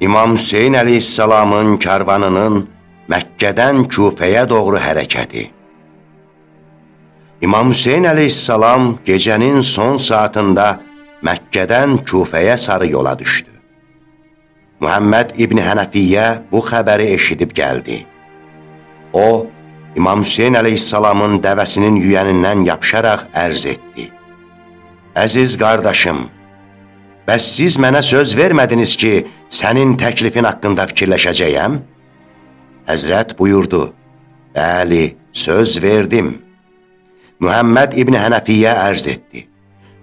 İmam Hüseyin əleyhissalamın karvanının Məkkədən Küfəyə doğru hərəkəti. İmam Hüseyin əleyhissalam gecənin son saatında Məkkədən Küfəyə sarı yola düşdü. Muhammed İbni Hənəfiyyə bu xəbəri eşidib gəldi. O, İmam Hüseyin əleyhissalamın dəvəsinin yüyənindən yapışaraq ərz etdi. Əziz qardaşım, bəs siz mənə söz vermədiniz ki, sənin təklifin haqqında fikirləşəcəyəm? Həzrət buyurdu, bəli, söz verdim. Mühəmməd İbni Hənəfiyyə ərz etdi,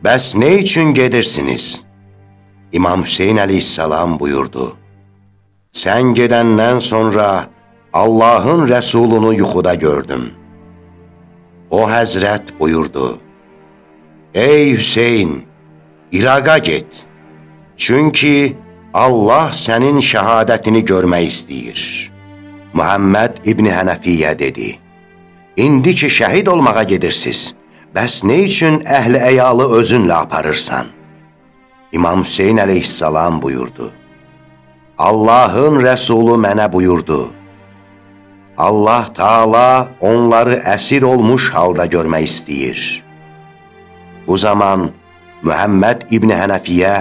bəs nə üçün gedirsiniz? İmam Hüseyin əleyhissalam buyurdu, sən gedəndən sonra Allahın rəsulunu yuxuda gördüm. O həzrət buyurdu, Ey Hüseyin, İraqa get, çünki Allah sənin şəhadətini görmək istəyir. Muhammed İbni Hənəfiyyə dedi, İndi ki şəhid olmağa gedirsiz, bəs nə üçün əhli əyalı özünlə aparırsan? İmam Hüseyin əleyhissalam buyurdu, Allahın rəsulu mənə buyurdu, Allah Taala onları əsir olmuş halda görmək istəyir. Bu zaman Mühəmməd İbni Hənəfiyyə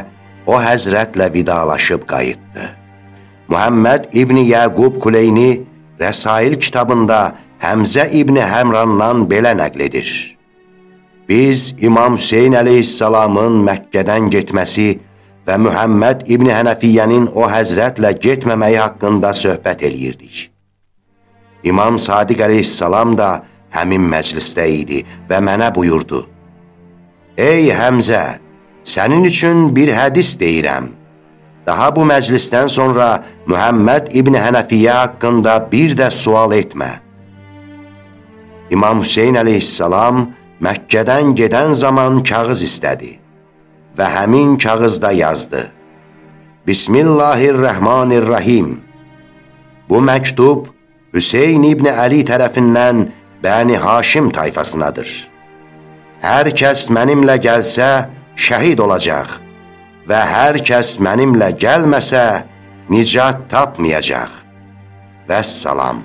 o həzrətlə vidalaşıb qayıtdı. Muhammed İbni Yəqub Kuleyni Rəsail kitabında Həmzə İbni Həmrandan belə nəql edir. Biz İmam Hüseyin əleyhissalamın Məkkədən getməsi və Mühəmməd İbni Hənəfiyyənin o həzrətlə getməməyi haqqında söhbət eləyirdik. İmam Sadiq əleyhissalam da həmin məclisdə idi və mənə buyurdu. Ey Həmzə, sənin üçün bir hədis deyirəm. Daha bu məclisdən sonra Mühəmməd İbni Hənəfiyyə haqqında bir də sual etmə. İmam Hüseyin əleyhissalam Məkkədən gedən zaman kağız istədi və həmin kağızda yazdı. Bismillahirrahmanirrahim. Bu məktub Hüseyin İbni Əli tərəfindən Bəni Haşim tayfasınadır. Hər kəs mənimlə gəlsə, şəhid olacaq və hər kəs mənimlə gəlməsə, nicat tapmayacaq. Vəssalam.